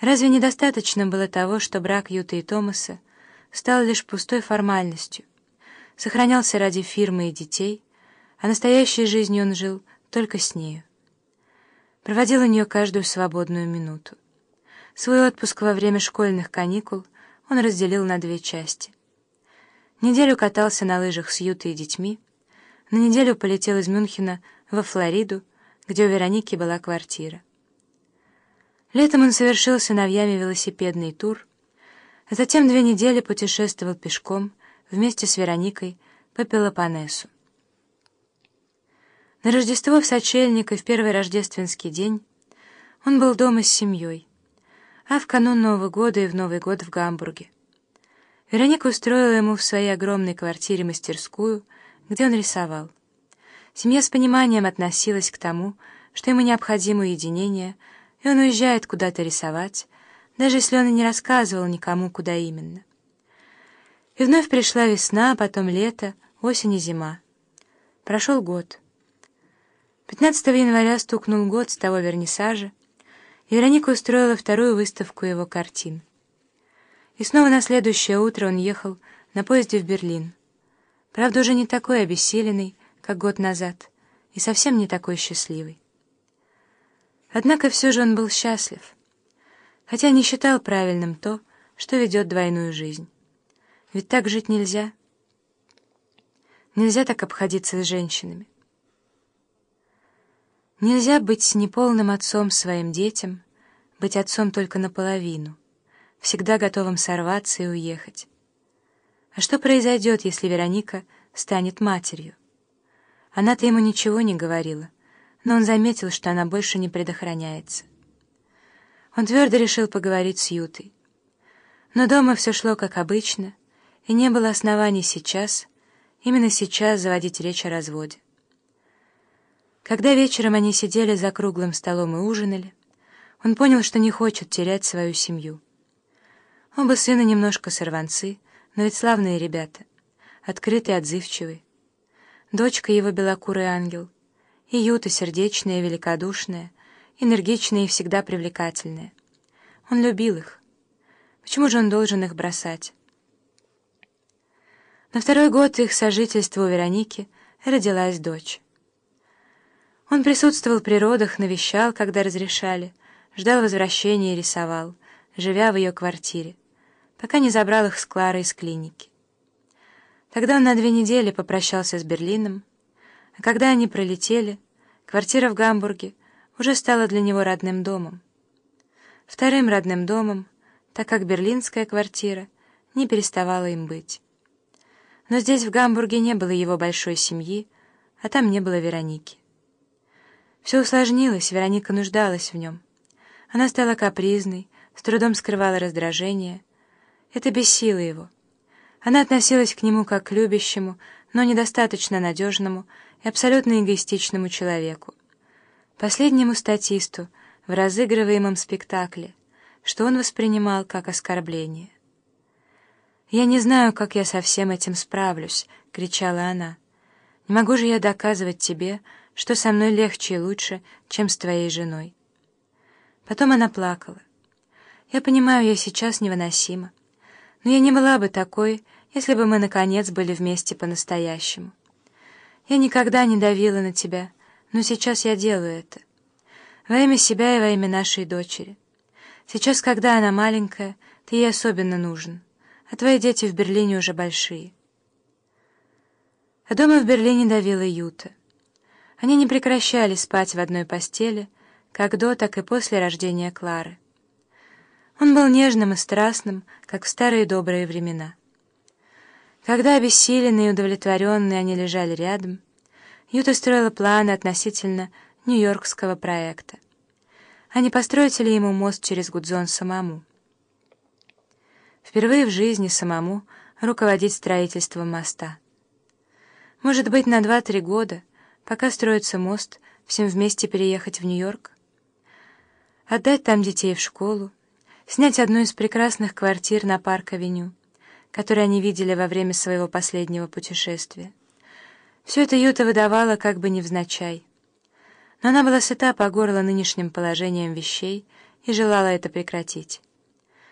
Разве недостаточно было того, что брак Юты и Томаса стал лишь пустой формальностью, сохранялся ради фирмы и детей, а настоящей жизнью он жил только с нею. Проводил у нее каждую свободную минуту. Свой отпуск во время школьных каникул он разделил на две части. Неделю катался на лыжах с Ютой и детьми, на неделю полетел из Мюнхена во Флориду, где у Вероники была квартира. Летом он совершил сыновьями велосипедный тур, а затем две недели путешествовал пешком вместе с Вероникой по Пелопоннесу. На Рождество в Сочельник и в первый рождественский день он был дома с семьей, а в канун Нового года и в Новый год в Гамбурге. Вероника устроила ему в своей огромной квартире мастерскую, где он рисовал. Семья с пониманием относилась к тому, что ему необходимо уединение, и он уезжает куда-то рисовать, даже если он и не рассказывал никому, куда именно. И вновь пришла весна, потом лето, осень и зима. Прошел год. 15 января стукнул год с того вернисажа, и Вероника устроила вторую выставку его картин. И снова на следующее утро он ехал на поезде в Берлин. Правда, уже не такой обессиленный, как год назад, и совсем не такой счастливый. Однако все же он был счастлив, хотя не считал правильным то, что ведет двойную жизнь. Ведь так жить нельзя. Нельзя так обходиться с женщинами. Нельзя быть неполным отцом своим детям, быть отцом только наполовину — всегда готовым сорваться и уехать. А что произойдет, если Вероника станет матерью? Она-то ему ничего не говорила, но он заметил, что она больше не предохраняется. Он твердо решил поговорить с Ютой. Но дома все шло как обычно, и не было оснований сейчас, именно сейчас заводить речь о разводе. Когда вечером они сидели за круглым столом и ужинали, он понял, что не хочет терять свою семью. Оба сына немножко сорванцы, но ведь славные ребята, открытые, отзывчивые. Дочка его белокурый ангел, и Юта сердечная, великодушная, энергичная и всегда привлекательная. Он любил их. Почему же он должен их бросать? На второй год их сожительства у Вероники родилась дочь. Он присутствовал при родах, навещал, когда разрешали, ждал возвращения и рисовал, живя в ее квартире пока не забрал их с Кларой из клиники. Тогда он на две недели попрощался с Берлином, а когда они пролетели, квартира в Гамбурге уже стала для него родным домом. Вторым родным домом, так как берлинская квартира не переставала им быть. Но здесь, в Гамбурге, не было его большой семьи, а там не было Вероники. Все усложнилось, Вероника нуждалась в нем. Она стала капризной, с трудом скрывала раздражение, это бесило его. Она относилась к нему как к любящему, но недостаточно надежному и абсолютно эгоистичному человеку. Последнему статисту в разыгрываемом спектакле, что он воспринимал как оскорбление. «Я не знаю, как я со всем этим справлюсь», — кричала она. «Не могу же я доказывать тебе, что со мной легче и лучше, чем с твоей женой». Потом она плакала. «Я понимаю, я сейчас невыносима. Но я не была бы такой, если бы мы, наконец, были вместе по-настоящему. Я никогда не давила на тебя, но сейчас я делаю это. Во имя себя и во имя нашей дочери. Сейчас, когда она маленькая, ты ей особенно нужен, а твои дети в Берлине уже большие. А дома в Берлине давила Юта. Они не прекращали спать в одной постели, как до, так и после рождения Клары. Он был нежным и страстным, как в старые добрые времена. Когда обессиленные и удовлетворенные они лежали рядом, Юта строила планы относительно нью-йоркского проекта. А не построить ли ему мост через Гудзон самому? Впервые в жизни самому руководить строительством моста. Может быть, на два-три года, пока строится мост, всем вместе переехать в Нью-Йорк? Отдать там детей в школу, снять одну из прекрасных квартир на Парк-авеню, которые они видели во время своего последнего путешествия. Все это Юта выдавала как бы невзначай. Но она была сыта по горло нынешним положением вещей и желала это прекратить.